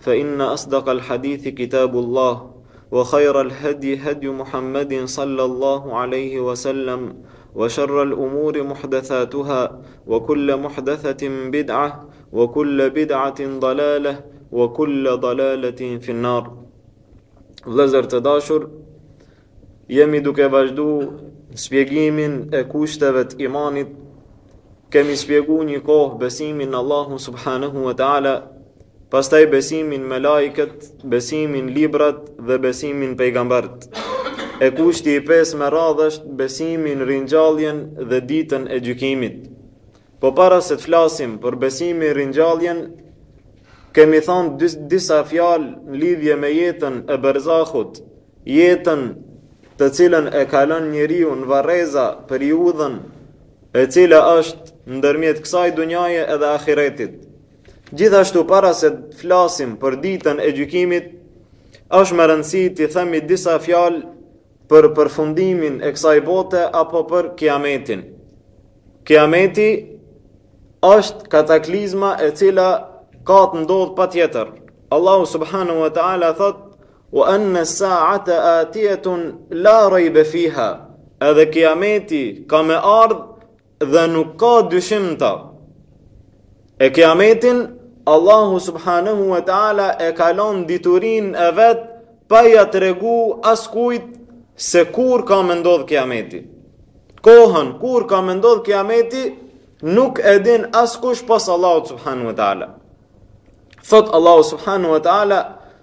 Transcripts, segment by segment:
فان اصدق الحديث كتاب الله وخير الهدي هدي محمد صلى الله عليه وسلم وشر الأمور محدثاتها وكل محدثة بدعة وكل بدعة ضلالة وكل ضلالة في النار لزر تداشر Jemi duke vazhdu spjegimin e kushteve të imanit, kemi spjegu një kohë besimin në Allahun subhanahu wa ta'ala, pastaj besimin melajket, besimin librat dhe besimin pejgambert. E kushti i pestë me radhë është besimi n'ringjalljen dhe ditën e gjykimit. Po para se të flasim për besimin n'ringjalljen, kemi thanë disa fjalë në lidhje me jetën e berzahut, Jetën të cilën e kalon njeriu në varreza periudhën e cila është ndërmjet kësaj dunjaje edhe ahiretit. Gjithashtu para se të flasim për ditën e gjykimit, është me rëndësi të themi disa fjalë për përfundimin e kësaj bote apo për kiametin. Kiameti është kataklizma e cila ka të ndodhë patjetër. Allahu subhanu wa ta'ala thotë, Wa anna as-sa'ata atiyatun la rayba fiha. Edhe kiameti ka me ardh dhe nuk ka dyshim në ta. E kiametin Allahu subhanahu wa taala e ka lënë n'diturinë e vet pa ia tregu askujt se kur ka me ndodh kiameti. Kohën kur ka me ndodh kiameti nuk e din askush pos Allahu subhanahu wa taala. Thot Allahu subhanahu wa taala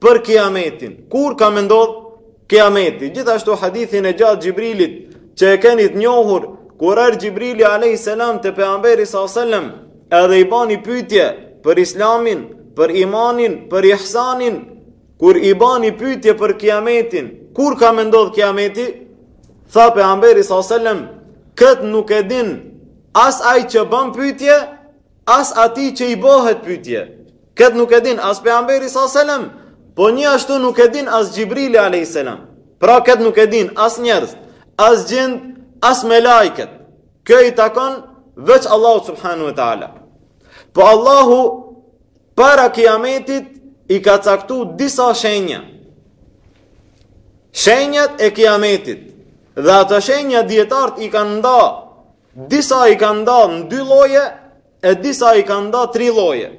për kiametin. Kur ka me ndodhë kiameti? Gjithashtu hadithin e gjatë Xhibrilit që e keni t'njohur, kur erdh Xhibrili a.s. te Pejgamberi s.a.s. edhe i bani pyetje për islamin, për imanin, për ihsanin, kur i bani pyetje për kiametin, kur ka me ndodhë kiameti? Tha Pejgamberi s.a.s. Këtë nuk e din as ai që ban pyetje, as atij që i bohet pyetje. Këtë nuk e din as pejgamberi sa selam, po njashtu nuk e din as Xhibrili alayhis salam. Pra këtë nuk e din as njerëzt, as xhind, as melajket. Kjo i takon veç Allahu subhanu wa taala. Po Allahu para kiametit i ka caktu disa shenja. Shenjat e kiametit dhe ato shenja dijetarët i kanë nda Disa i kanë nda në dy lloje, e disa i kanë nda tri lloje.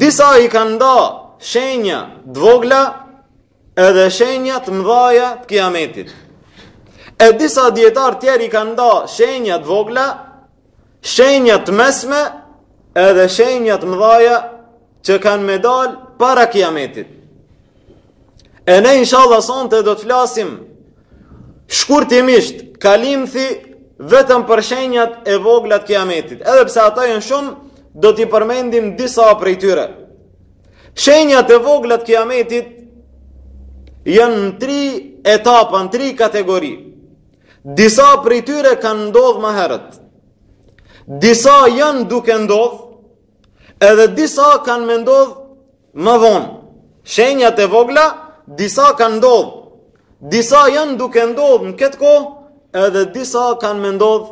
Disa i kanë nda shenja t'vogla, edhe shenja të mdhaja të kiametit. E disa dijetarë tjerë i kanë nda shenja t'vogla, shenja të mesme, edhe shenja të mdhaja që kanë me dal para kiametit. E ne inshallah sonte do të flasim shkurtimisht kalimthi vetëm për shenjat e vogla të kiametit. Edhe pse ata janë shumë, do t'i përmendim disa prej tyre. Shenjat e vogla të kiametit janë në tri etapa, në tri kategori. Disa prej tyre kanë ndodh ma herët. Disa janë duke ndodh Edhe disa kanë me ndodh ma vonë. Shenjat e vogla, disa kanë ndodh. Disa janë duke ndodh në këtë kohë, edhe disa kanë me ndodh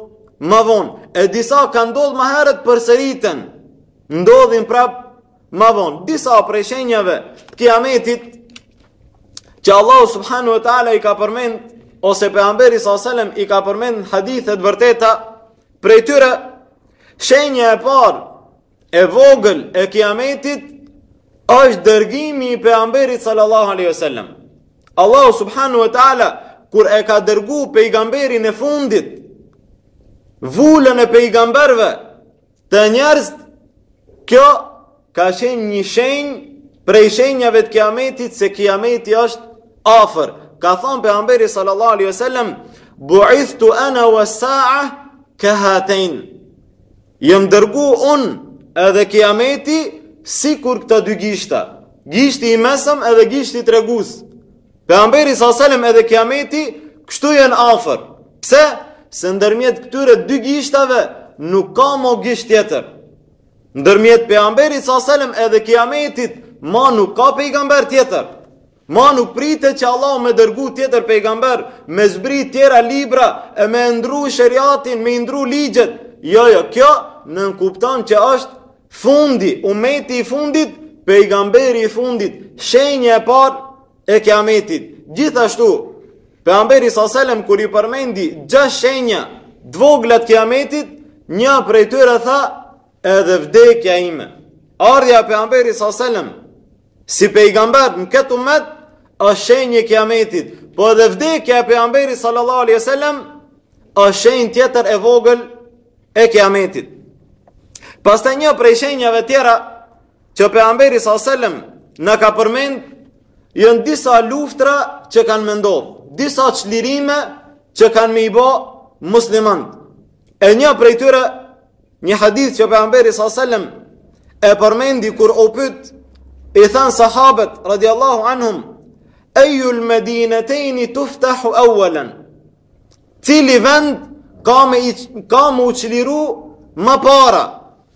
ma vonë. E disa kanë ndodh ma herët përsëriten. Ndodhin prapë ma vonë. Disa prej shenjave të kiametit, që Allahu subhanahu wa taala i ka përmend, ose pejgamberi s.a.s. i ka përmend hadithet vërteta, Prej tyre, shenja e parë e vogël e kiametit është dërgimi i pejgamberit sallallahu alaihi wasallam. Allahu subhanahu wa taala kur e ka dërgu pejgamberin e fundit, vulën e pejgamberve te njerëzit, kjo Ka qenë një shenjë prej shenjave të kiametit se kiameti është afër. Ka thënë pejgamberi sallallahu alaihi wasallam, "Bu'ithtu ana was-sa'a ka hatain." Jam dërgu un edhe kiameti sikur këta dy gishta, gishti i mesëm edhe gishti tregues. Pejgamberi sallallahu alaihi wasallam edhe kiameti kështu janë afër. Pse? Se ndërmjet këtyre dy gishtave nuk ka më gisht tjetër. Ndërmjet pejgamberit sa selam edhe kiametit, ma nuk ka pejgamber tjetër. Ma nuk pritet që Allahu me dërgu tjetër pejgamber, me zbri tjera libra, e me ndru sheriatin, me ndru ligjet. Jo, jo, kjo nënkupton që është fundi, umeti i fundit, pejgamberi i fundit, shenja e parë, e kiametit. Gjithashtu, pejgamberi sa selam kur i përmendi gjashtë shenja të vogla të kiametit, një prej tyre tha edhe vdekja ime. Ardhja e pejgamberit sa selam si pejgamber në këtë umet është shenjë e kiametit, po edhe vdekja e pejgamberit sallallahu alaihi wasallam është shenjë tjetër e vogël e kiametit. Pastaj një prej shenjave tjera që pejgamberi sa selam na ka përmend janë disa luftra që kanë me ndodh, disa çlirime që kanë me i ba muslimanët. E një prej tyre një hadith që pejgamberi sa selam e përmendi kur u pyet i thanë sahabët radiallahu anhum ejul medinetejni tuftahu awwalan cili vend ka me u çliru ma para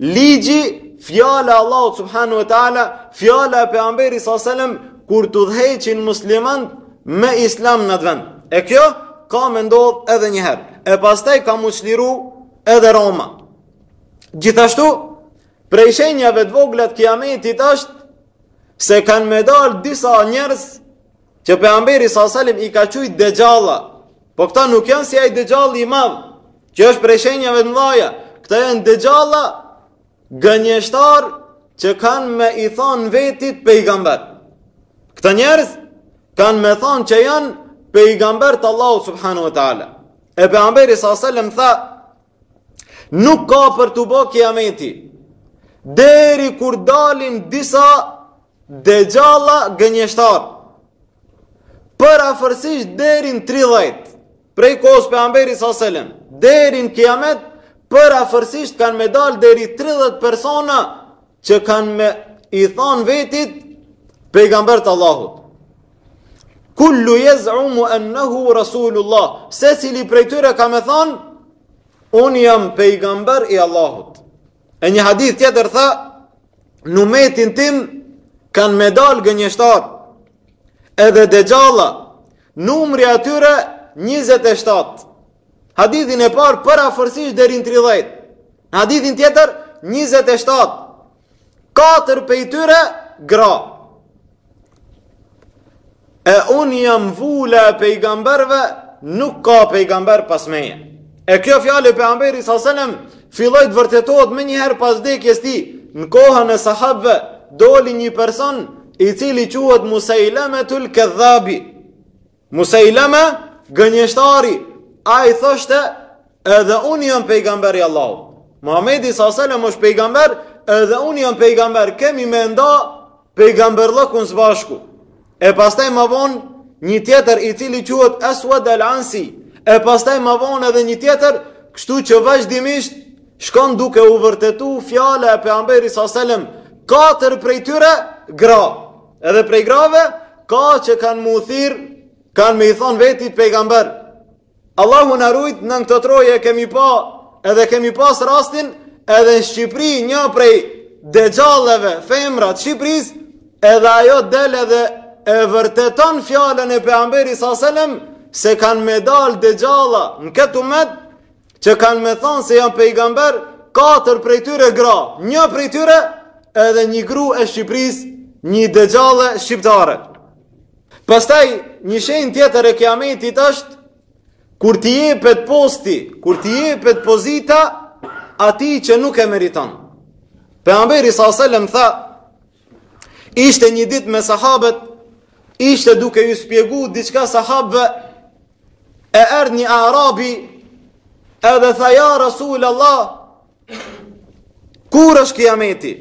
Ligji, fjala e Allahut subhanahu wa taala, fjala e pejgamberit sallallahu alajhi wasallam kur të udhëheqin muslimanët me islam në vend. E kjo ka me ndodh edhe një herë. E pastaj ka m'u çliru edhe Roma. Gjithashtu, prej shenjave të vogla të kiametit është se kanë me dal disa njerëz Që pejgamberi s.a.s. i ka qujt dexhalla. Po këta nuk janë si ai dexhalli i madh, që është prej shenjave të mëdha. Këta janë dexhalla gënjeshtarë që kanë me i than vetit pejgamber. Këta njerëz kanë me than që janë pejgamber të Allahut subhanahu wa taala. E pejgamberi s.a.s. tha Nuk ka për t'u ba kiameti. Deri kur dalin disa dexhalla gënjeshtarë. Përafërsisht deri në 30 prej kohës pejgamberit s.a.s., deri në kiamet, përafërsisht kanë me dal deri 30 persona që kanë me i thanë vetit pejgamber të Allahut. Kullu jez'umu ennehu rasulullah. Secili prej tyre ka me thanë, unë jam pejgamber i Allahut. E një hadith tjetër tha, në umetin tim kanë me dal gënjeshtarë, edhe dexhalla, numri i tyre 27. Hadithin e parë përafërsisht deri në 30. Në hadithin tjetër 27. Katër prej tyre gra. E unë jam vula e pejgamberve, nuk ka pejgamber pas meje. E kjo fjalë e pejgamberit sallallahu alajhi wasallam filloi të vërtetohet menjëherë pas vdekjes së tij. Në kohën e sahabëve doli një person i cili quhet Musejlemetul Kedhabi. Musejleme gënjeshtari, ai thoshte edhe unë jam pejgamber i Allahut. Muhammedi s.a.s. është pejgamber, edhe unë jam pejgamber, kemi me nda pejgamberllëkun së bashku. E pastaj ma vonë një tjetër i cili quhet Esved el Ansi, e pastaj ma vonë edhe një tjetër, kështu që vazhdimisht shkon duke u vërtetu fjala e pejgamberit s.a.s. Katër prej tyre gra, Edhe prej grave, ka që kanë m'u thirr, kanë me i thanë vetit pejgamber. Allahu na rujt, në këto troje kemi pa, edhe kemi pas rastin, edhe në Shqipëri një prej dexhalleve, femra të Shqipërisë, edhe ajo del edhe e vërteton fjalën e pejgamberit s.a.s., se kanë me dal dexhalla në këtë umet, Që kanë me thonë se janë pejgamber, katër prej tyre gra, një prej tyre edhe një gru e Shqipërisë, një dexhale shqiptare. Pastaj, një shenjë tjetër e kiametit është, kur t'i jepet posti, kur t'i jepet pozita, atij që nuk e meriton. Pejgamberi S.A.S. tha, ishte një ditë me sahabët, ishte duke ju spjegu diçka sahabëve, E erdh një arabi edhe tha ja Rasul Allah, kur është kiameti?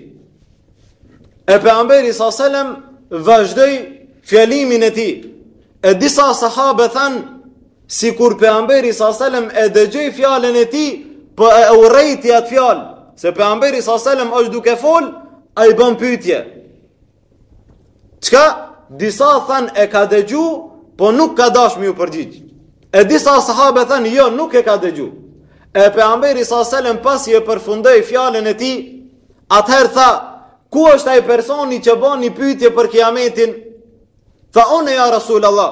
E pejgamberi sa selem vazhdoi fjalimin e tij. E disa sahabe thanë, sikur pejgamberi sa selem e dëgjoi fjalën e tij, po e urrejti atë fjalë, se pejgamberi sa selem është duke folë, ai bën pytje. Çka disa thanë e ka dëgju, po nuk ka dash me ju përgjigj. E disa sahabe thanë jo, nuk e ka dëgju. E pejgamberi sa selem pasi e përfundoi fjalën e tij, atëherë tha, ku është ai personi që bëni pyetje për kiametin? Tha unë ja Rasul Allah.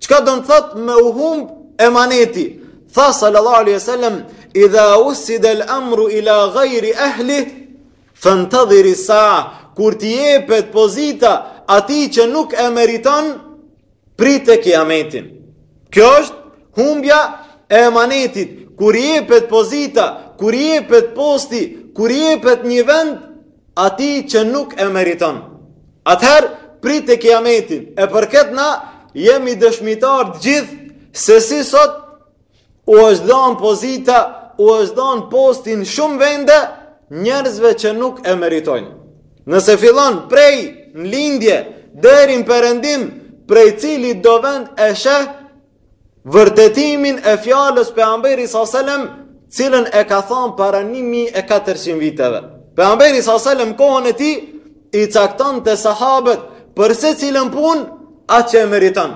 Çka don me thënë me u humb emaneti? Tha sallallahu alaihi wasallam, idha usidel emru ila gajri ehli, fentedhiri saa, kur t'i jepet pozita atij që nuk e meriton, prite kiametin. Kjo është humbja e emanetit, kur jepet pozita, kur jepet posti, kur jepet një vend, Atij që nuk e meriton. Atëherë prite kiametin. E për këtë na jemi dëshmitar të gjithë se si sot u është dhënë pozita, u është dhënë posti n'shumë vende njerëzve që nuk e meritojnë. Nëse fillon prej në lindje deri në perëndim, prej cilido vend e sheh Vërtetimin e fjalës pejgamberi sa selam, t'cilën e ka thënë para 1400 viteve. Pejgamberi sa selam kohën e tij i caktonte sahabët për secilën punë atë që e meriton.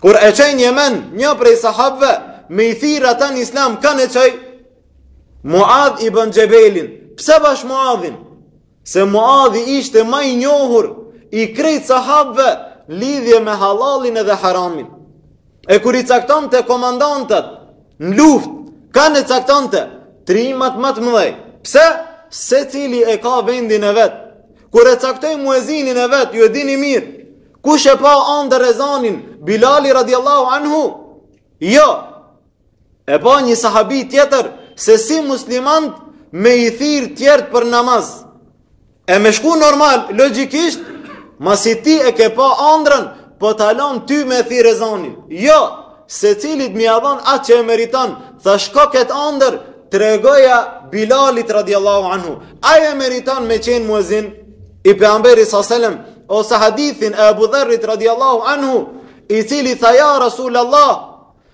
Kur e çoi në Jemen, një prej sahabëve, me i thirë ata në islam, kënë e çoi? Muadh ibën Xhebelin. Pse bash Muadhin? Se Muadhi ishte ma i njohur i krejt sahabëve në lidhje me halalin edhe haramin. E kur i caktonte komandantët në luftë, kënë e caktonte trimat më të mëdhej. Pse? Secili e ka vendin e vet. Kur e caktoi muezinin e vet, ju e dini mirë. Kush e pa andërr ezanin Bilali radiallahu anhu? Jo. E pa një sahabi tjetër se si muslimant me i thirë tjertë për namaz. E me shku normal, logikisht, masi ti e ke pa andrën, po takon ty me thirë ezanin. Jo, secilit me ia dhon atë që e meriton, tha shko këtë andër, tregoja Bilalit radiallahu anhu. Aj e meriton me qenë muezin i Pejgamberit sa selem, ose hadithin e Abu Dharrit radiallahu anhu, i cili tha ja Rasul Allah,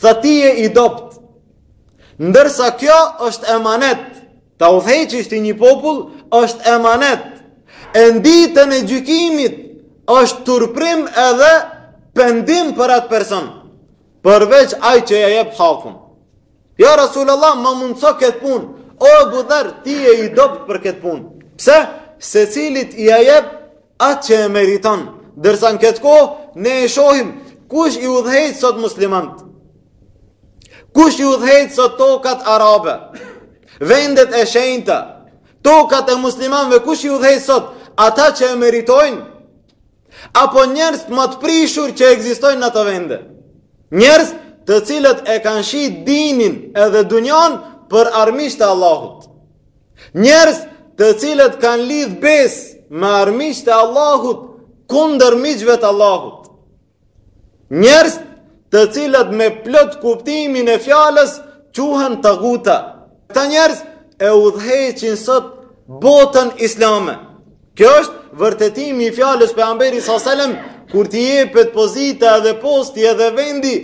Tha ti je i dobt. Ndërsa kjo është emanet. Ta udhëheqish ti një popull, është emanet. E nditën e gjykimit, është turpërim edhe pendim për atë person. Përveç aj që ia jep hakun. Ja Rasul Allah, ma mundëso këtë punë. O Ebu Dherr, ti je i dobt për këtë punë. Pse? Secilit ia jep atë që e meriton, ndërsa në këtë kohë ne e shohim kush i udhëheq sot muslimant, kush i udhëheq sot tokat arabe, vendet e shenjta, tokat e muslimanve, kush i udhëheq sot, ata që e meritojnë, apo njerëzt ma të prishur që ekzistojnë në ato vende, njerëz të cilët e kanë shit dinin edhe dunjan për armiqt e Allahut. Njerëz të cilët kanë lidh besë me armiqtë e Allahut kundër miqve të Allahut. Njerëz të cilët me plot kuptimin e fjalës quhen taguta. Këta njerëz e udhëheqin sot botën islame. Kjo është vërtetimi i fjalës Pejgamberit sa selem, kur t'i jepet pozita edhe posti edhe vendi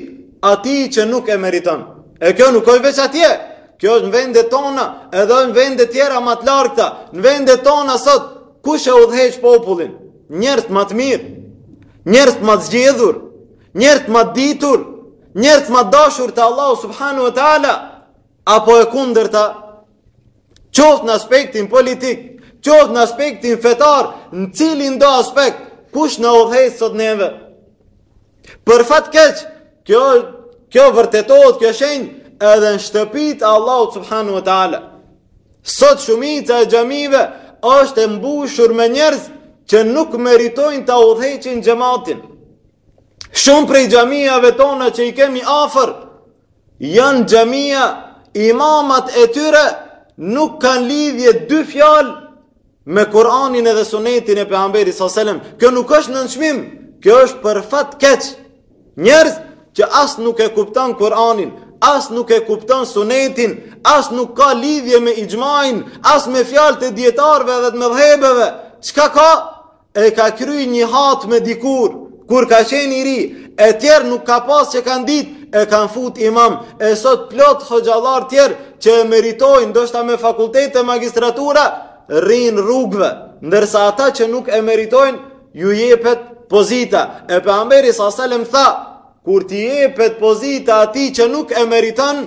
atij që nuk e meriton. E kjo nuk është veç atje, kjo është në vendet tona edhe në vendet tjera ma të largëta, në vendet tona sot, kush e udhëheq popullin? Njerëzt ma të mirë, njerëzt ma të zgjedhur, njerëzt ma të ditur, njerëzt ma të dashur te Allahu Subhanahu wa Taala, apo e kundërta Qoftë në aspektin politik, qoftë në aspektin fetar, në cilindo aspekt, kush na udhëheq sot neve. Për fat keq, kjo, kjo vërtetohet, kjo shenjë, edhe në shtëpitë e Allahut subhanahu wa ta'ala. Sot shumica e xhamive është e mbushur me njerëz që nuk meritojnë ta udhëheqin xhematin. Shumë prej xhamiave tona që i kemi afër, Janë xhamia imamat e tyre nuk kanë lidhje dy fjalë me Kur'anin edhe Sunetin e Pejgamberit sa selam. Kjo nuk është nënçmim, kjo është për fat keq. Njerëz që as nuk e kupton Kur'anin, as nuk e kupton Sunetin, as nuk ka lidhje me ixhmain, as me fjalët e dietarëve dhe medhhebeve. Çka ka? E ka kry një hatme dikur, kur ka qenë i ri, e tjerë nuk ka pas që kanë dit, e kanë fut imam, e sot plot hoxhallarë tjerë që e meritojnë, ndoshta me fakultet e magistratura, rrinë rrugve, ndërsa ata që nuk e meritojnë, ju jepet pozita, e pejgamberi s.a. selem tha, kur t'i jepet pozita atij që nuk e meriton,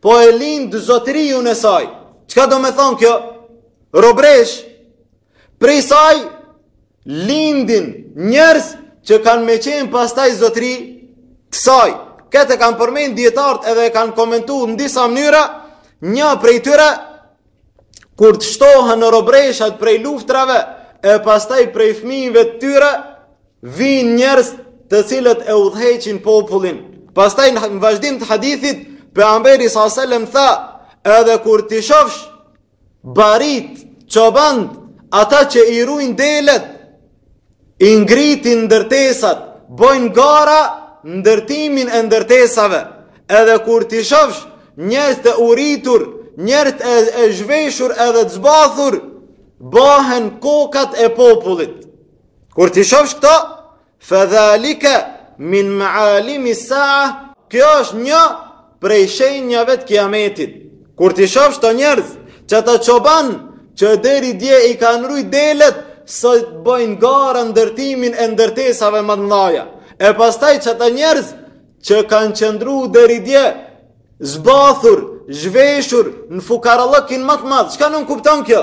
Po e lind zotëriun e saj. Çka do me thonë kjo? Robresha, prej saj lindin njerëz që kanë me qenë pastaj zotëri të saj. Këtë e kanë përmend dijetarët edhe e kanë komentu në disa mënyra, një prej tyre kur të shtohen robreshat prej luftrave, e pastaj prej fmijve të tyre, vijnë njerëz të cilët e udhëheqin popullin. Pastaj në vazhdim të hadithit, pejgamberi S.A.S. tha, edhe kur t'i shofsh barinjtë, çobanët, ata që i rujnë delet, I ngritin ndërtesat, bëjnë gara n'ndërtimin e ndërtesave, edhe kur t'i shofsh njerëzt e uritur, njerëzt e, e zhveshur edhe të zbathur, bëhen kokat e popullit. Kur t'i shofsh këto, fe dhalike min maalimi sa, kjo është një Prej shenjave të Kiametit, kur t'i shofsh këta njerëz, çata çobanë që deri dje i kanë rujt delet, sot bëjnë gara n'ndërtimin e ndërtesave më të mëdha. E pastaj çata njerëz që kanë qëndru deri dje zbathur, zhveshur në fukarallëkin më të madh. Çka nënkupton kjo?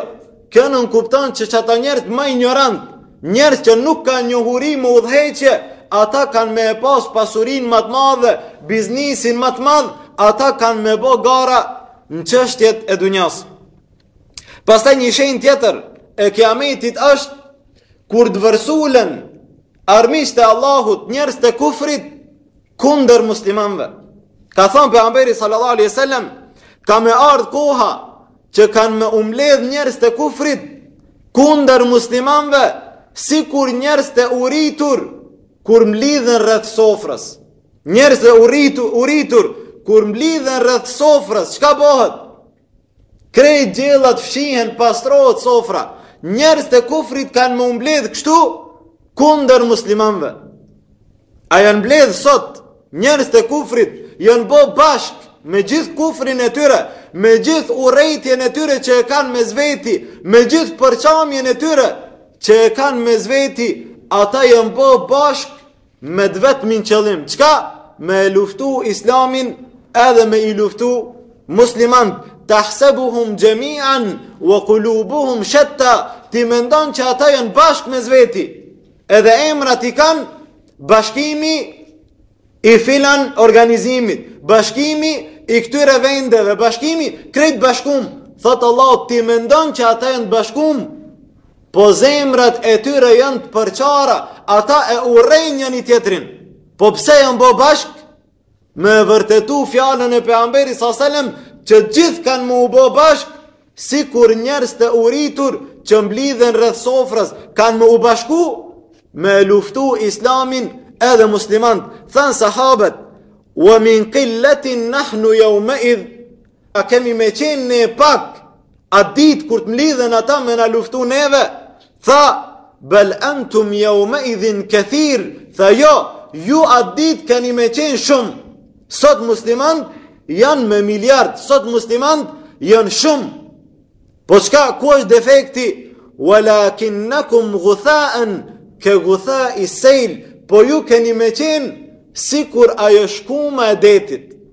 Kjo nënkupton që çata njerëz më injorantë, njerëz që nuk kanë njohuri në udhëheqje, ata kanë me e pas pasurinë më të madhe, biznisin më të madh, ata kanë me bë gara në çështjet e dunjasë. Pastaj një shenjë tjetër e kiametit është kur të vërsulen armiqtë e Allahut, njerëzt e kufrit kundër muslimanëve. Ka thënë pejgamberi sallallahu alaihi wasallam, ka me ardh koha që kanë me u mbledh njerëzt e kufrit, kundër muslimanve, sikur njerëzt e uritur, kur mblidhen rreth sofrës. Njerëzt e uritur, kur mblidhen rreth sofrës, çka bëhet? Krejt gjellat fshihen pastrohet sofra, njerëzt e kufrit kanë me u mbledh kështu, kundër muslimanve. A janë mbledh sot njerëz të kufrit, janë bo bashk me gjithë kufrin e tyre, me gjithë urrejtjen e tyre që e kanë mes veti, me gjithë përçamjen e tyre që e kanë mes veti, ata janë bo bashk me të vetmin qëllim. Çka? Me e luftu islamin edhe me i luftu muslimant. Tahsebuhum xhemian, wa kulubuhum shetta, ti mendon që ata janë bashk mes veti. Edhe emrat i kanë bashkimi i filan organizimit, bashkimi i këtyre vendeve, bashkimi krejt bashkum. Thotë Allahu, ti mendon që ata janë bashkum, po zemrat e tyre janë të përçara, ata e urrejnë njani-tjetrin. Po pse janë bo bashk? Me e vërtetu fjalën e pejgamberit s.a.s. që gjithë kanë me u bo bashkë sikur njerëz të uritur që mblidhen rreth sofrës kanë me u bashku me luftu islamin edhe muslimant thanë sahabët wa min qillatin nahnu yawma idh A kemi me qenë ne pak at ditë kur të mlidhen ata me na luftu neve? Tha, bel entum jeumeidhin kethir, tha jo, ju at ditë keni me qenë shumë. Sot muslimant janë me miliard, sot muslimant janë shumë. Po çka, ku është defekti? Walakinnekum guthaen ke guthai sejl, po ju keni me qenë, sikur ajo shkuma e detit.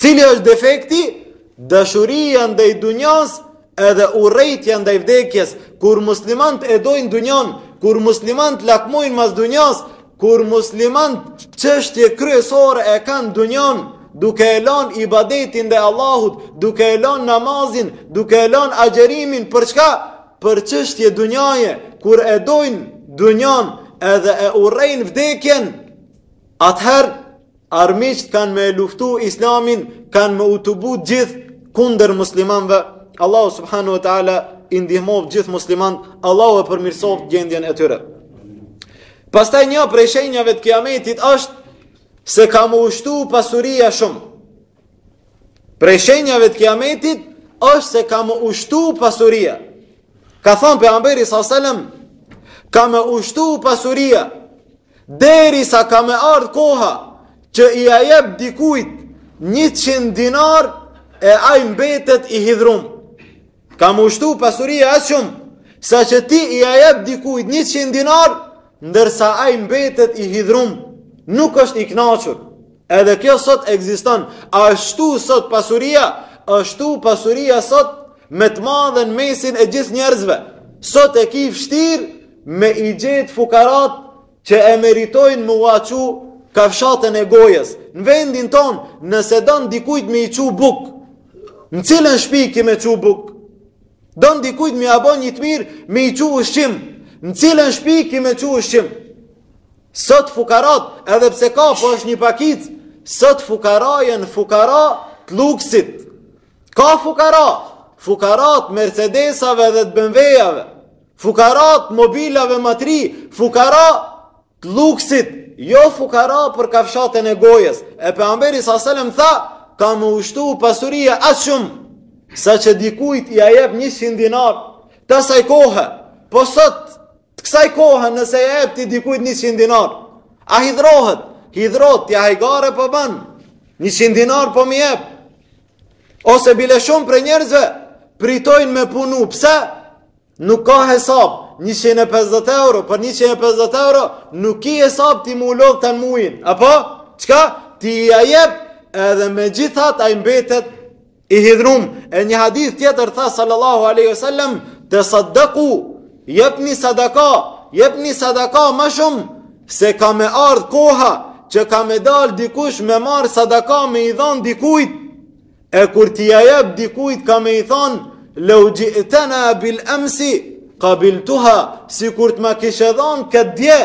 Cili është defekti? Dashuria ndaj dunjas edhe urrejtja ndaj vdekjes. Kur muslimant e dojnë dunjan, kur muslimant lakmojnë mas dunjas, kur muslimant çështje kryesore e kanë dunjan, duke e lan ibadetin ndaj Allahut, duke e lan namazin, duke e lan agjerimin, për çka? Për çështje dunjaje, kur e dojnë dunjan edhe e urrejnë vdekjen, atëherë Armiqt kanë me luftu islamin, kanë me u tubu gjithë kunder muslimanve. Allahu subhanahu wa ta'ala i ndihmovë gjithë musliman, Allahu e përmirsoftë gjendjen e tyre. Pastaj njo prej shenjave të kiametit është se ka me u shtu pasuria shumë. Prej shenjave të kiametit është se ka me u shtu pasuria. Ka thonë pejgamberi s.a.s. Ka me u shtu pasuria. Derisa ka me ardhë koha që ia jep dikujt njëqind dinar e aj mbetet i hidhrum. Ka me u shtu pasuria aq shumë, sa që ti ia jep dikujt njëqind dinar, ndërsa aj mbetet i hidhrum, nuk është i knaqur. Edhe kjo sot ekziston, a shtu sot pasuria, a shtu pasuria sot me të madhe n'mesin e gjithë njerëzve. Sot e ki vështirë, Me i gjet fukarat që e meritojnë me ua çu kafshatën e gojës. Në vendin tonë, nëse don dikujt me i çu bukë, në cilën shpi ki me çu bukë? Don dikujt me ja bo një të mirë me i çu ushqim, në cilën shpi ki me çu ushqim? Sot fukarat, edhe pse ka, po është një pakicë, sot fukara jen fukara të luksit. Ka fukara, fukara të mercedesave dhe të BMW-jave. Fukara të mobilave ma t'ri, fukara të luksit, jo fukara për kafshatën e gojës. E pejgamberi s.a. selem tha, ka me u shtu pasuria aq shumë, sa që dikujt ia jep njëqind dinar, të asaj kohe, po sot, të kësaj kohe nëse ia jep ti dikujt njëqind dinar, ai hidhrohet, hidhrohet, ti a hajgare po ban, njëqind dinar po m'i jep, ose bile shumë prej njerëzve, pritojnë me punu, pse? Nuk ka hesab, 150 euro, për 150 euro, nuk ki hesab ti m'u lodh tan mujin. Apo, çka? Ti ia jep, edhe megjithatë ai mbetet i hidhrum. E një hadith tjetër tha sallallahu aleyhi wasallam, tesaddaku, jepni sadaka, jepni sadaka ma shumë, se ka me ardh koha, që ka me dal dikush me marr sadaka me i dhan dikujt, E kur ti ja jep dikujt ka me i than, Lau ji'tana bil amsi qabiltuha, sikur të ma kishe dhënë këtë dje,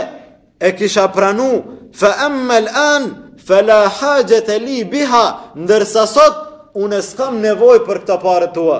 e kisha pranu, fa amma al-an fala hajata li biha, ndërsa sot unë s'kam nevojë për këto pare tua.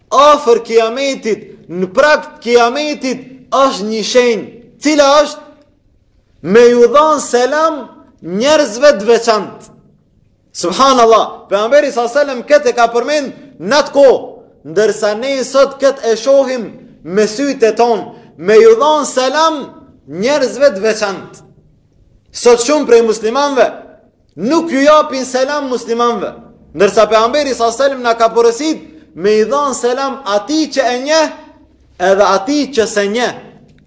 Afër kiametit, në prag të kiametit është një shenjë. Cila është? Me ju dhan selam njerëzve të veçantë. Subhanallah, pejgamberi s.a. selam këtë e ka përmend në atë kohë, ndërsa ne sot këtë e shohim me sytë tonë, me ju dhan selam njerëzve të veçantë. Sot shumë prej muslimanëve nuk ju japin selam muslimanëve, ndërsa pejgamberi s.a. selam na ka porosit me i dhan selam atij që e njeh, edhe atij që s'e njeh.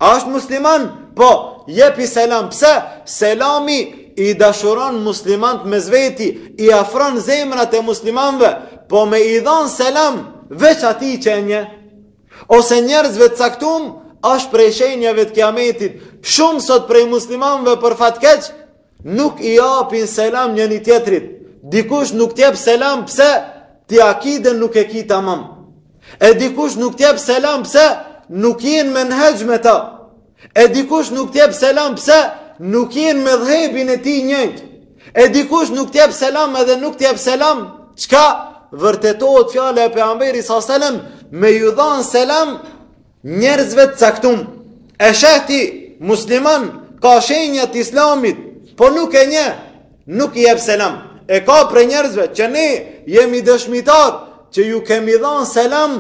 A është musliman? Po, jepi selam. Pse? Selami i dashuron muslimant mes veti, i afron zemrat e muslimanve, po me i dhan selam veç atij që e njeh. Ose njerëzve të caktum, është prej shenjave të kiametit, shumë sot prej muslimanve për fatkeq, nuk i japin selam njëni-tjetrit, dikush nuk t'jep selam pse, ti akiden nuk e ki tamam, e dikush nuk t'jep selam pse, nuk je n'menhexh me ta, E dikush nuk t'jep selam pse nuk je në medhhebin e tij njëjtë. E dikush nuk tjep selam edhe nuk tjep selam, qka vërtetohet fjala e pejgamberit a.s. selam, me ju dhanë selam njerëzve të caktum. E sheh ti musliman ka shenja t'islamit, po nuk e njeh, nuk i jep selam. E ka prej njerëzve që ne jemi dëshmitar që ju kemi dhanë selam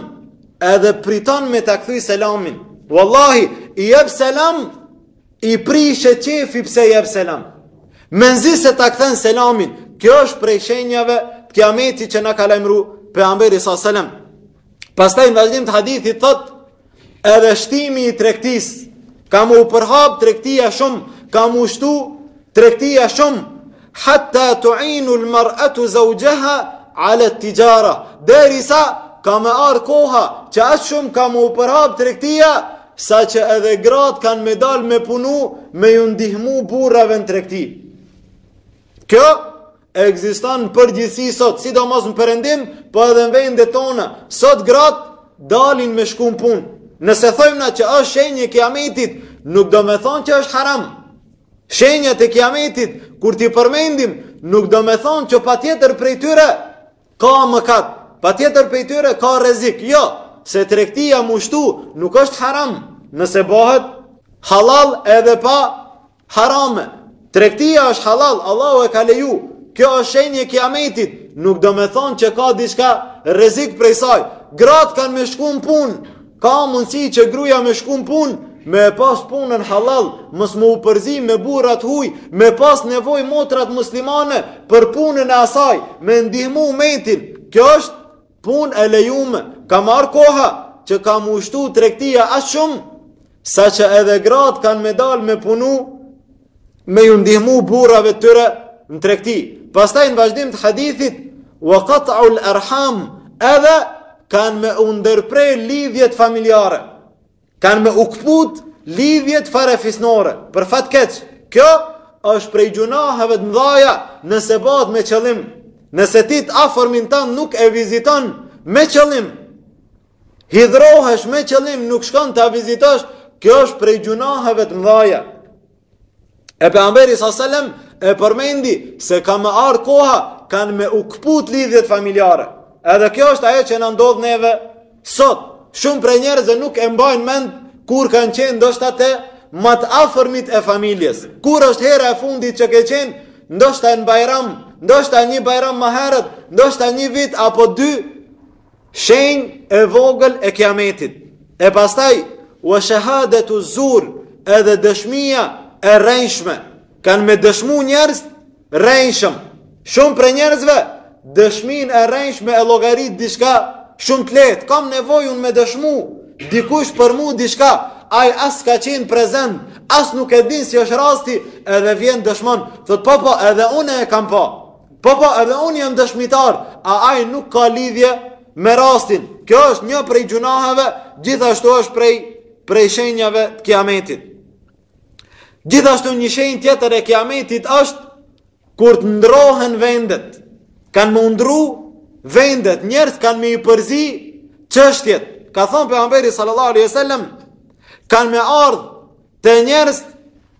Edhe priton me ta kthy selamin. Wallahi, i jep selam, i prishet qefi pse i jep selam. Mezi se ta kthen selamin, kjo është prej shenjave të kiametit që na ka lajmëru pejgamberi a.s. selam. Pastaj në vazhdim të hadithit thot, edhe shtimi i tregtisë, ka m'u përhap tregtia shumë, ka m'u shtu Tregtia shumë hatta tu'inu al-mar'atu zawjaha 'ala at-tijara. Derisa ka me ardh koha që aq shumë ka m'u përhap tregtia saqë edhe gratë kanë me dal me punu me ju ndihmu burrave në tregti. Kjo ekziston në përgjithësi sot, sidomos në perëndim, po edhe në vendet tona. Sot gratë dalin me shku në punë. Nëse thojmë na që është shenjë e kiametit, nuk domethonë që është haram. Shenjat e kiametit, kur t'i përmendim, nuk domethonë që patjetër prej tyre ka mëkat, patjetër prej tyre ka rrezik. Jo, se tregtia m'u shtu nuk është haram, nëse bohet hallall edhe pa harame. Tregtia është hallall, Allahu e ka leju. Kjo është shenjë e kiametit, nuk domethonë që ka diçka rrezik prej saj. Gratë kanë me shku në punë, Ka mundësi që gruja me shku në punë, me e pas punën hallall, mos me u përzi me burra t'huj, me pas nevojë motrat muslimane për punën e asaj, me ndihmu xhematin. Kjo është punë e lejume, ka me ardh koha që ka m'u shtu tregtia aq shumë, saqë edhe gratë kanë me dalë me punu, me ju ndihmu burrave të tyre në tregti. Pastaj në vazhdim të hadithit wa qat'u al-arham edhe kanë me u ndërpre lidhjet familjare. Kanë me u kput lidhjet farefisnore. Për fat keq, kjo është prej gjunaheve të mdhaja nëse bahet me qëllim. Nëse ti të afërmin tand nuk e viziton me qëllim, hidhërohesh me qëllim nuk shkon ta vizitosh, kjo është prej gjunaheve të mdhaja. E pejgamberi a.s. selam e përmendi se ka me ardh koha kanë me u kput lidhjet familjare. Edhe kjo është ajo që na ndodh neve sot. Shumë prej njerëzve nuk e mbajnë mend kur kanë qenë ndoshta te ma të afërmit e familjes. Kur është hera e fundit që ke qenë, ndoshta në Bajram, ndoshta një Bajram ma herët, ndoshta një vit apo dy, Shenjë e vogël e Kiametit. E pastaj wa shahadatu zur edhe dëshmia e rrenjshme. Kanë me dëshmu njerëz rrenjshëm. Shumë prej njerëzve dëshminë e rrenjshme e llogarit diçka shumë të lehtë. Kam nevojë unë me dëshmu dikush për mu diçka. Ai as ka qenë prezent, as nuk e din si është rasti, edhe vjen dëshmon. Thotë po po, edhe unë e kam pa. Po po, edhe unë jam dëshmitar, a ai nuk ka lidhje me rastin. Kjo është një prej gjunaheve, gjithashtu është prej prej shenjave të kiametit. Gjithashtu një shenjë tjetër e kiametit është kur të ndrohen vendet. Kanë m'u ndru vendet, njerëzt kanë me i përzi çështjet. Ka thënë pejgamberi sallallahu alaihi wasallam, kanë me ardh te njerëzt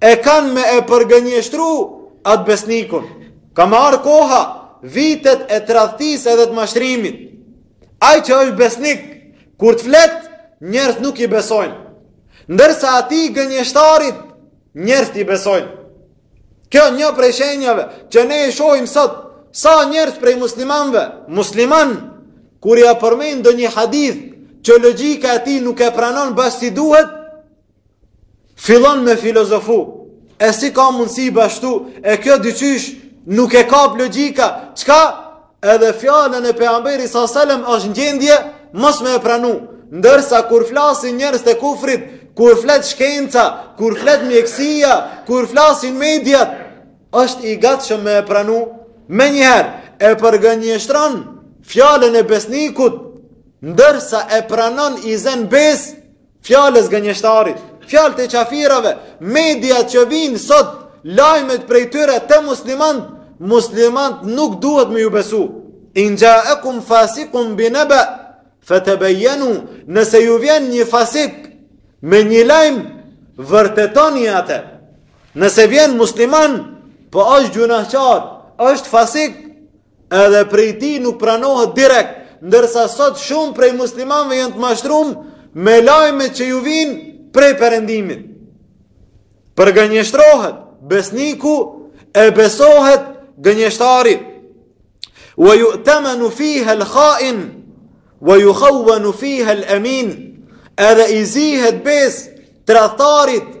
E kanë me e përgënjeshtru atë besnikun. Ka me ardh koha, vitet e tradhtisë edhe të mashtrimit. Ai që është besnik, kur të flet, njerëzt nuk i besojnë. Ndërsa atij gënjeshtarit, njerëzt i besojnë. Kjo një prej shenjave që ne i shohim sot, sa njerëz prej muslimanve, musliman, kur ia përmend ndonjë hadith që logjika e tij nuk e pranon bash si duhet, Fillon me filozofu, e si ka mundësi me ba ashtu, e kjo diqysh nuk e kap logjika, çka edhe fjalën e pejgamberit salallahu alejhi selem është n'gjendje, mos me e pranu, ndërsa kur flasin njerëzt e kufrit, kur flet shkenca, kur flet mjekësia, kur flasin mediat, është i gatshëm me e pranu, menjëherë e përgënjeshtron fjalën e besnikut, ndërsa e pranon, i zen besë, Fjalës së gënjeshtarit, fjalët e qafirave, mediat që vijnë sot, lajmet prej tyre te muslimant, muslimant nuk duhet me ju besu. In xhaekum fasikun bi nebe, fetebejenu, nëse ju vjen një fasik me një lajm, vërtetoni atë. Nëse vjen musliman, po është gjunahqar, është fasik, Edhe prej tij nuk pranohet direkt, ndërsa sot shumë prej muslimanëve janë të mashtrum me lajmet që ju vijnë prej Perëndimit. Përgënjeshtrohet besniku e besohet gënjeshtari. Wa yu'tamanu fiha al-kha'in wa yukhawwanu fiha al-amin. Edhe i zihet besë tradhtarit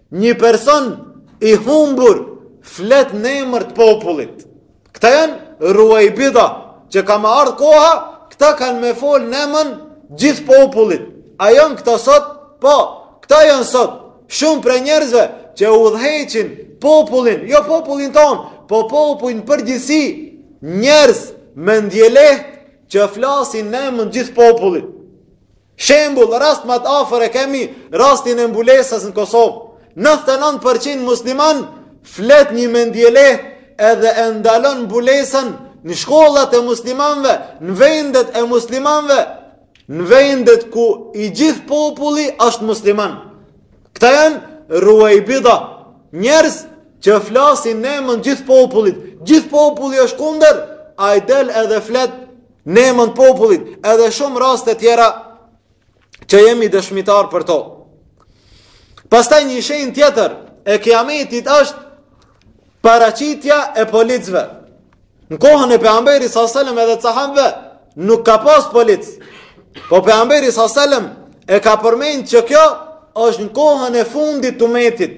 Një person i humbur flet në emër të popullit. Këta janë ruvejbida që ka me ardhë koha, këta kanë me folë në emën gjithë popullit. A janë këta sot? Po, këta janë sot. Shumë prej njerëzve që udhëheqin popullin, jo popullin tonë, po popullin përgjithsi, njerëz mendjelehtë që flasin në emën gjithë popullit. Shembull, rast më të afër e kemi rastin e mbulesës në Kosovë. 99 për qind musliman flet një mendjelehtë edhe e ndalon mbulesën në shkollat e muslimanëve, në vendet e muslimanëve, në vendet ku i gjithë populli është musliman. Këta janë ruvejbida, njerëz që flasin në emën gjithë popullit. Gjithë populli është kundër, ai del edhe flet në emën popullit, edhe shumë raste tjera që jemi dëshmitar për to. Pastaj një shenjë tjetër e kiametit është paraqitja e policve. Në kohën e pejgamberit alejhi selam edhe sahabëve, nuk ka pas polic. Po pejgamberi alejhi selam e ka përmend që kjo është në kohën e fundit të umetit.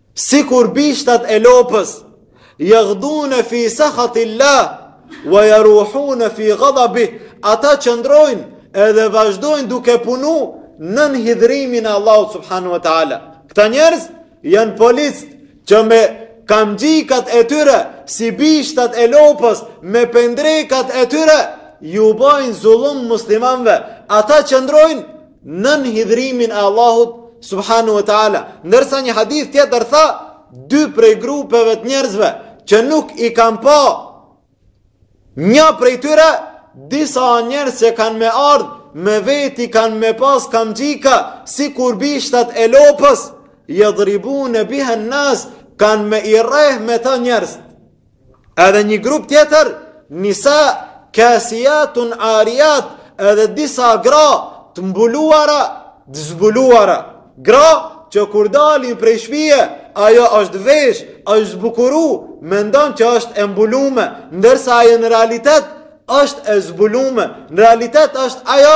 Sikur bishtat e lopës, jagdune fi sahatil-lah, ve jeruhune fi gadabih, ata qëndrojnë edhe vazhdojnë duke punu nën hidhërimin e Allahut subhanehu ve ta'ala. Këta njerëz janë policët që me kamxhikat e tyre, si bishtat e lopës, me pendrekat e tyre, ju bojnë zullum muslimanve, ata qëndrojnë nën hidhërimin e Allahut subhanehu ve ta'ala, ndërsa një hadith tjetër tha, dy prej grupeve të njerëzve, që nuk i kam pa, një prej tyre, disa njerëz që kanë me ardhë, me veti kanë me pas kamxhika, sikur bishtat e lopës, jadribune bihen-nas, kanë me i rreh me ta njerëzt. Edhe një grup tjetër, nisa kasijatun arijat, edhe disa gra të mbuluara, të zbuluara. Gra që kur dalin prej shpije, ajo është vesh, është zbukuru, mendon që është e mbulume, ndërsa ajo në realitet është e zbulume, në realitet është ajo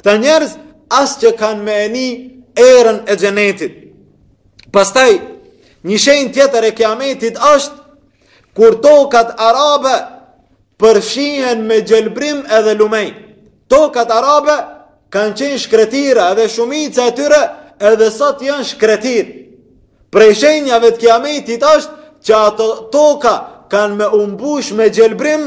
Këta njerëz as që kanë me e ni erën e xhenetit. Pastaj, një shenjë tjetër e kiametit është, kur tokat arabe përfshihen me gjelbrim edhe lumej. Tokat arabe kanë qenë shkretira edhe shumica e tyre edhe sot janë shkretirë. Prej shenjave të kiametit është që ato toka kanë me u mbush me gjelbrim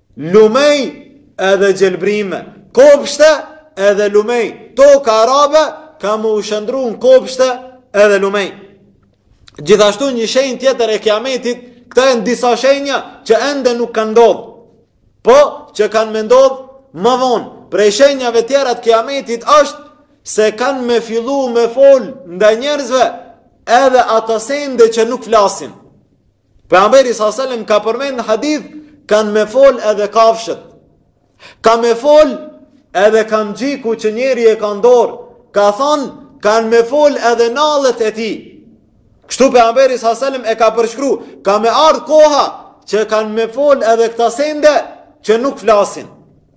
Lumej edhe gjelbrime, kopshte edhe lumej, toka arabe ka me u shëndrru në kopshte edhe lumej. Gjithashtu një shenjë tjetër e kiametit, këta janë disa shenja që ende nuk kanë ndodhë, po që kanë me ndodhë ma vonë. Prej shenjave tjera të kiametit është se kanë me fillu me folë ndaj njerëzve edhe ata sende që nuk flasin. Pejgamberi sa selam ka përmend në hadith, kanë me fol edhe kafshët. Ka me fol edhe kamxhiku që njeri e ka n'dorë. Ka thonë kanë me fol edhe nalët e tij. Kështu pejgamberi sa selam e ka përshkru, ka me ardh koha që kanë me fol edhe këta sende që nuk flasin.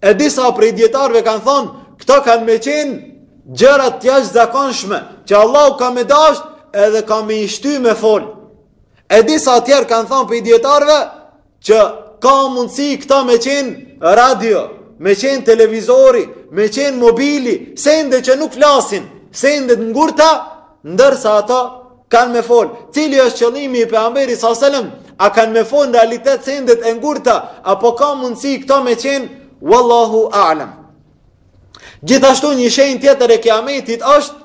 E disa prej dijetarve kanë thonë, këta kanë me qenë gjëra t'jashtëzakonshme, që Allahu ka me dashtë edhe ka me i shty me folë. E disa tjerë kanë thonë prej dijetarve që ka mundësi këta me qenë radio, me qenë televizori, me qenë mobili, sende që nuk flasin, sende të ngurta, ndërsa ata kanë me folë. Cili është qëllimi i pejgamberit sa selam, a kanë me folë në realitet sende të ngurta, apo ka mundësi këta me qenë, wallahu a'lam. Gjithashtu një shenjë tjetër e kiametit është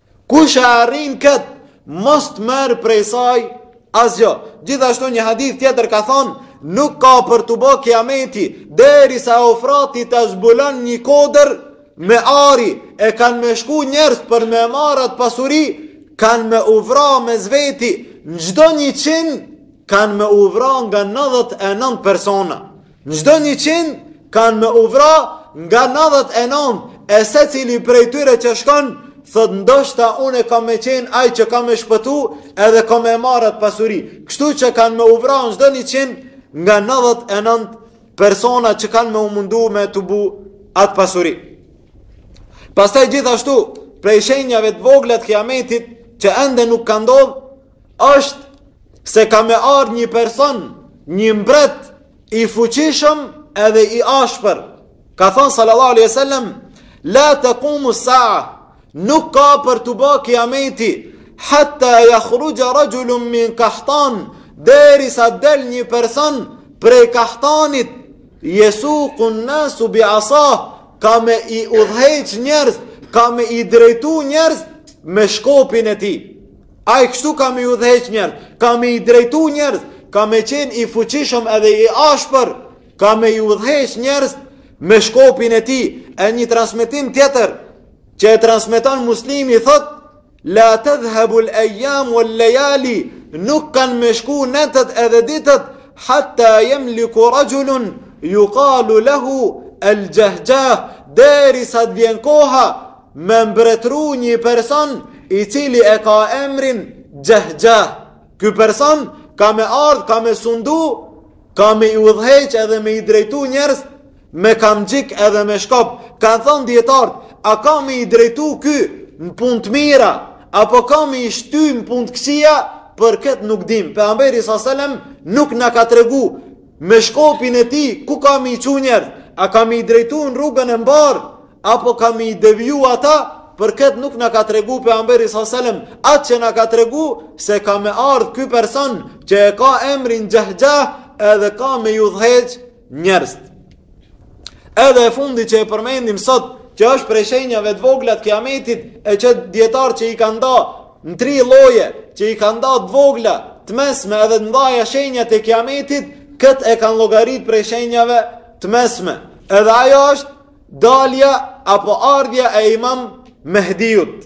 Kush e arrin kët, mos të merr prej saj asgjë. Gjithashtu një hadith tjetër ka thonë, nuk ka për t'u bo kiameti derisa Eufrati ta zbulon një kodër me ari, e kanë me shku njerëz për me marr atë pasuri, kanë me u vra mes veti, në çdo njëqind kanë me u vra nga 99 persona. Në çdo njëqind kanë me u vra nga 99 e secili prej tyre që shkon, thot ndoshta unë e kam me qenë ai që kam me shpëtu edhe kam me marr atë pasuri. Kështu që kanë me u vra në çdo 100 nga 99 persona që kanë me u mundu me tubu atë pasuri. Pastaj gjithashtu, prej shenjave të vogla të kiametit që ende nuk ka ndodh është se ka me ardhë një person, një mbret, i fuqishëm edhe i ashpër. Ka thonë sallallahu alaihi sallam, la tekumu sa'a, nuk ka për t'u ba kiameti, hatta jakhruxha rexhulun min kahtan, derisa del një person prej kahtanit, jesukun nase bi asa, ka me i udhëheq njerëz, ka me i drejtu njerëz me shkopin e tij. Ai kështu ka me i udhëheq njerëz, ka me i drejtu njerëz, ka me qenë i fuqishëm edhe i ashpër, ka me i udhëheq njerëz me shkopin e tij, e një transmetim tjetër, që e transmeton Muslimi, thotë, la tedhhebul ejjamu wel lejali, nuk kanë me shku netët edhe ditët, hatta jemliku raxhulun, jukalu lehu, el Xhehxhah, deri sa të vjen koha, Me mbretëru një person i cili e ka emrin Xhehxhah. Ky person ka me ardhë, ka me sundu, ka me i udhëheq edhe me i drejtu njerëz me kamxhik edhe me shkop. Kanë thanë dijetarët, a ka me i drejtu ky në punë të mira, apo ka me i shty në punë të këqija, për këtë nuk dimë. Pejgamberi salallahu alejhi selem nuk na ka tregu Me shkopin e tij, ku ka me i çu njerëz? A ka me i drejtu në rrugën e mbarë? Apo ka me i deviju ata? Për këtë nuk na ka tregu Pejgamberi salallahu alejhi selem, atë që na ka tregu se ka me ardhë ky person që e ka emrin Xhahxhah edhe ka me i udhëheq njerëzit. Edhe e fundit që e përmendim sot, që është prej shenjave të vogla të kiametit, e që dijetarët që i kanë nda në tri lloje, që i kanë nda të vogla, të mesme edhe të mdhaja shenjat e kiametit, këtë e kanë llogarit prej shenjave të mesme. Edhe ajo është dalja apo ardhja e imam Mehdiut.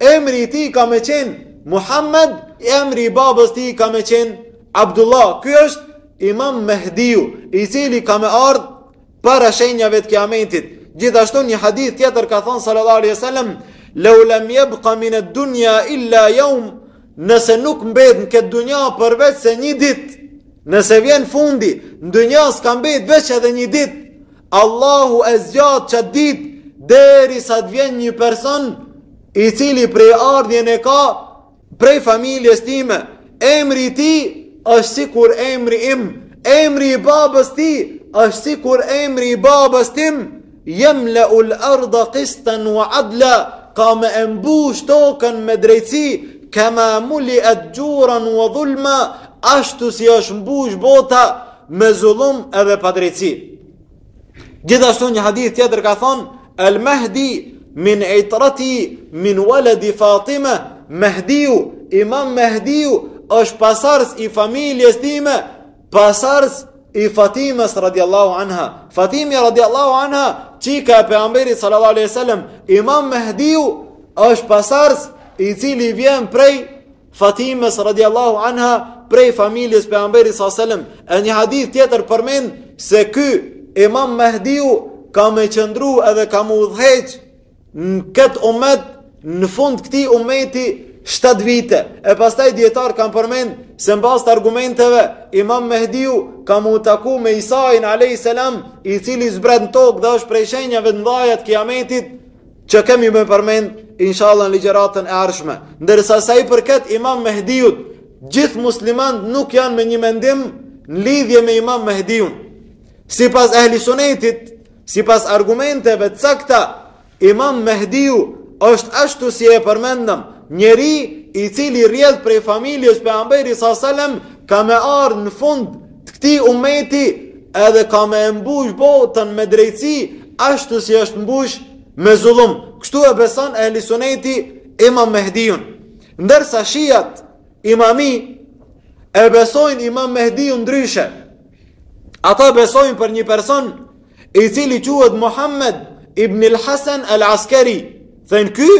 Emri i tij ka me qenë Muhammed, emri i babës tij ka me qenë Abdullah. Ky është Imam Mehdiu, i cili ka me ardh para shenjave të Kiametit. Gjithashtu një hadith tjetër ka thënë sallallahu alaihi wasallam, "Law lam yabqa min ad-dunya illa yawm" Nëse nuk mbet në këtë dunja përveç se një ditë, nëse vjen fundi, dunja s'ka mbet veç edhe një ditë, Allahu e zgjat qat ditë deri sa të vjen një person i cili prejardhjen e ka prej familjes time. Emri i tij është sikur emri im, emri i babës tij është sikur emri i babës tim. Jemleul arda qistan wa adla, ka me e mbush tokën me drejtësi, kema muliet xhewran wa dhulma, ashtu si është mbush bota me zullum edhe padrejtësi. Gjithashtu një hadith tjetër ka thonë, El Mehdi min itrati min waledi Fatime, Mehdiu, imam Mehdiu, është pasardhës i familjes time, pasardhës i Fatimes radiallahu anha. Fatimja radiallahu anha, çika e Pejgamberit sallallahu alaihi sallam, imam Mehdiu është pasardhës i cili vjen prej Fatimes radiallahu anha prej familjes pejgamberit s.a.s.. E një hadith tjetër përmend se ky imam Mehdiu ka me qëndru edhe ka me udhëheq në këtë umet në fund këtij umeti 7 vite. E pastaj dijetarët kanë përmend se në bazë të argumenteve imam Mehdiu ka mu taku me Isain a.s. i cili zbret në tokë dhe është prej shenjave të mëdhaja të kiametit që kemi me përmend inshallah në ligjëratën e ardhshme. Ndërsa sa i përket Imam Mehdiut, gjithë muslimanët nuk janë me një mendim në lidhje me Imam Mehdiun. Sipas ehli sunetit, sipas argumenteve të sakta, Imam Mehdiu është ashtu si e përmendëm, njeri i cili rrjedh prej familjes pejgamberit s.a.s., ka me ardhë në fund të këtij umeti edhe ka me e mbush botën me drejtësi Ashtu si është mbush me zullum, kështu e beson ehli suneti imam Mehdiun. Ndërsa shijat imami e besojnë imam Mehdiun ndryshe. Ata besojnë për një person i cili quhet Muhammed ibn al-Hasan al-Askari. Thonë ky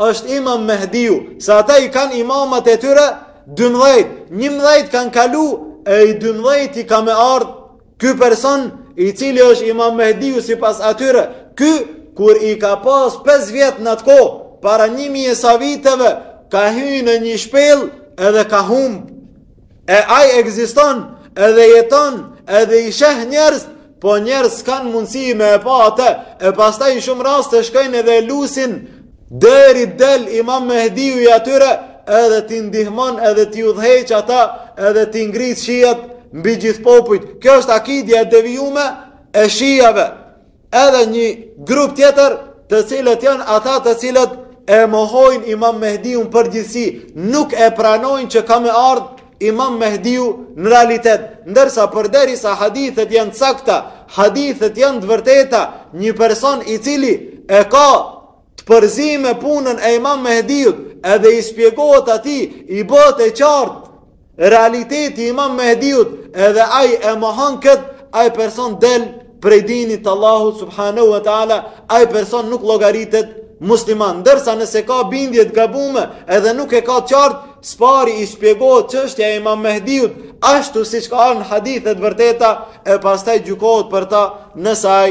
është imam Mehdiu, se ata i kanë imamat e tyre 12, 11 kanë kalu e i 12-ti ka me ardhë Ky person i cili është imam Mehdiu sipas atyre, ky kur i ka pas 5 vjet në atë kohë, para një mijë e sa viteve, ka hy në një shpellë edhe ka humb, e ai ekziston edhe jeton edhe i sheh njerëzit, po njerëzit s'kanë mundësi me e pa atë, e pastaj në shumë raste shkojnë edhe e lusin, Deri del Imam Mehdiu i atyre, edhe t'i ndihmon, edhe t'i udhëheq ata, edhe t'i ngrit shijat mbi gjithë popujt. Kjo është akidja e devijume e shijave. Edhe një grup tjetër, të cilët janë ata të cilët e mohojnë Imam Mehdiun në përgjithësi, nuk e pranojnë që ka me ardhë Imam Mehdiu në realitet, ndërsa përderisa hadithet janë të sakta, hadithet janë të vërteta, një person i cili e ka Të përzime punën e Imam Mehdiut edhe i spjegohet atij, i bëhet e qartë realiteti i Imam Mehdiut edhe ai e mohon kët, ai person del prej dinit të Allahut subhanahu wa taala, ai person nuk llogaritet musliman, ndërsa nëse ka bindje të gabume edhe nuk e ka qartë, së pari i spjegohet çështja e Imam Mehdiut, ashtu siç ka ardh në hadithe të vërteta e pastaj gjykohet për ta nëse ai